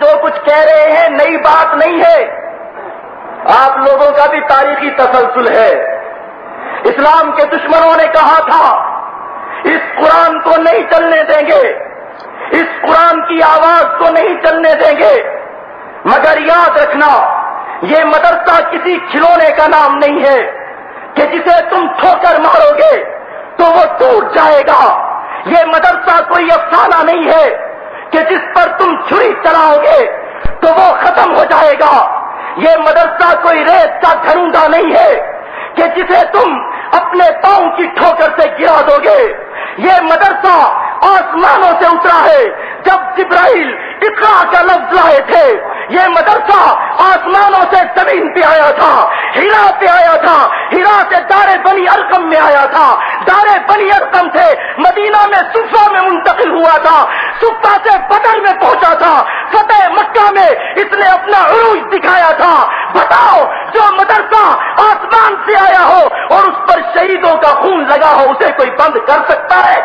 جو کچھ کہہ رہے ہیں، نئی بات نہیں ہے۔ آپ لوگوں کا بھی تاریخی تسلسل ہے۔ اسلام کے دشمنوں نے کہا تھا، اس قرآن کو نہیں چلنے دیں گے۔ اس قرآن کی آواز کو نہیں چلنے دیں گے۔ مگر یاد رکھنا، یہ مدرسہ کسی کھلونے کا نام نہیں ہے کہ جسے تم ٹھوکر مارو گے تو وہ ٹوٹ جائے گا۔ یہ مدرسہ کوئی افسانہ نہیں ہے۔ کہ جس پر تم چھری چلاؤ گے تو وہ ختم ہو جائے گا۔ یہ مدرسہ کوئی ریت کا گھرونڈا نہیں ہے کہ جسے تم اپنے پاؤں کی ٹھوکر سے گرا دو گے۔ یہ مدرسہ آسمانوں سے اترا ہے۔ جب جبرائیل اقرا کا لفظ لائے تھے، یہ مدرسہ آسمانوں سے زمین پہ آیا تھا ہیرا پہ آیا تھا ہیرا سے دارے بنی ارکم میں آیا تھا۔ دارے بنی ارکم سے مدینہ میں صفا میں منتقل ہوا تھا سکتا سے بدل میں پہنچا تھا۔ فتح مکہ میں اس نے اپنا عروج دکھایا تھا۔ بتاؤ، جو مدرسہ آسمان سے آیا ہو اور اس پر شہیدوں کا خون لگا ہو، اسے کوئی بند کر سکتا ہے؟